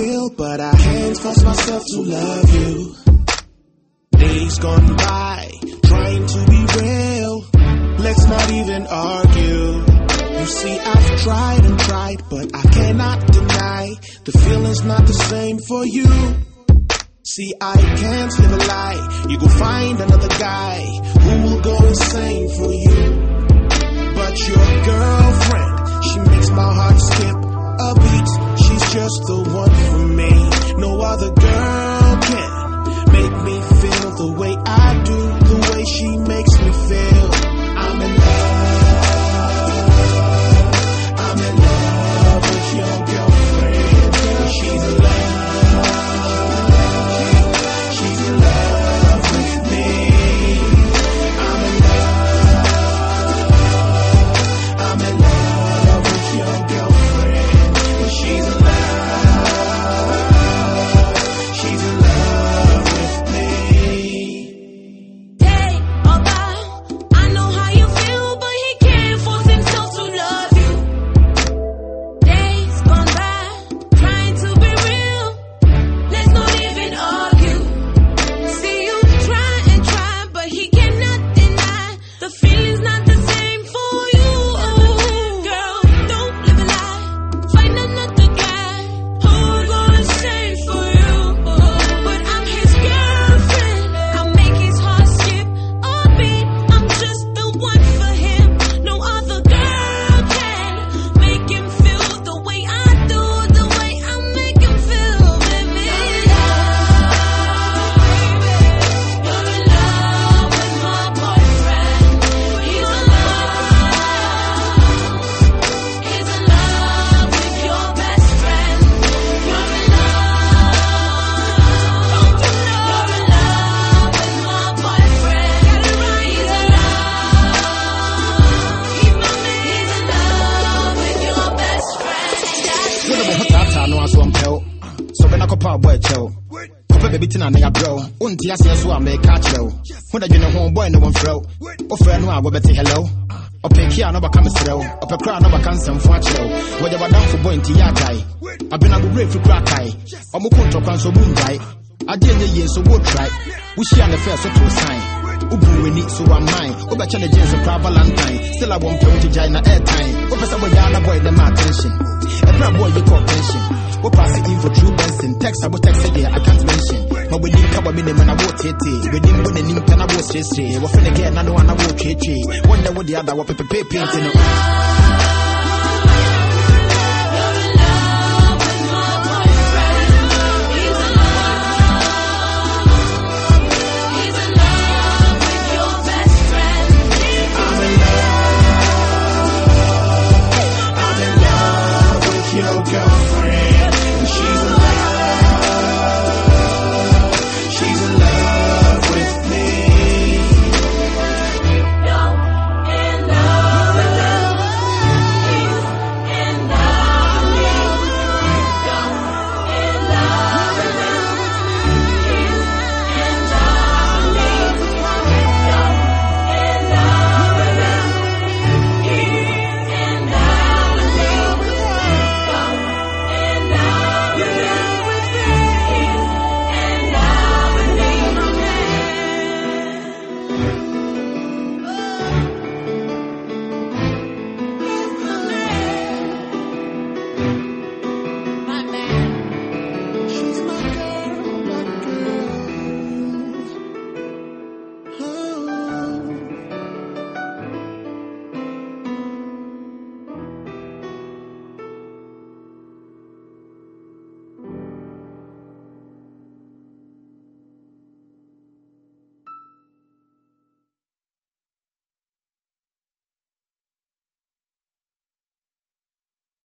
feel, but I can't force myself to love you. Days gone by, trying to be real. Let's not even argue. You see, I've tried and tried, but I cannot deny the feeling's not the same for you. See, I can't live a lie. You go find another guy who will go insane for you. But your me feel the way I sɛ ɔbɛna kɔpa abɔ akyɛw kɔpɛ baabi tena ne abrɛw wonte aseɛ so a mɛka akyerɛw wodadwene ho bɔe ne wɔmfrɛw wofrɛ no a wɔbɛte helɛw ɔpɛ ki a na ɔbɛka mesrɛw ɔpɛ koraa na ɔbɛka nsɛmfo akyerɛw wɔgya wadamfo bɔ nti yɛ agae abenagoberɛ ɛfiri kora kae ɔmo ko ntɔkwa nso mu ngyae adeɛ nyɛ yie so wotrae wohyia ne fɛ so too sign. Wobu w'ani so wamman wobɛkyɛ ne gye nso koraa valentine still a wɔmpɛ wo gyegyae na airtime. Wopɛ sɛ wɔgyaa na bɔe dɛ ma attention? Ɛberɛ a boy pension info true benson text abo text deɛ i can't mention. Ma w'anim ka wɔ me ne mu na woɔteetee w'anim bɔ n'anim pɛ na woɔseresere wɔfɛ ne gɛɛ na no a na woɔtweetwee wɔnyɛ wo deɛ ada wɔpɛpɛpɛɛpɛ nti no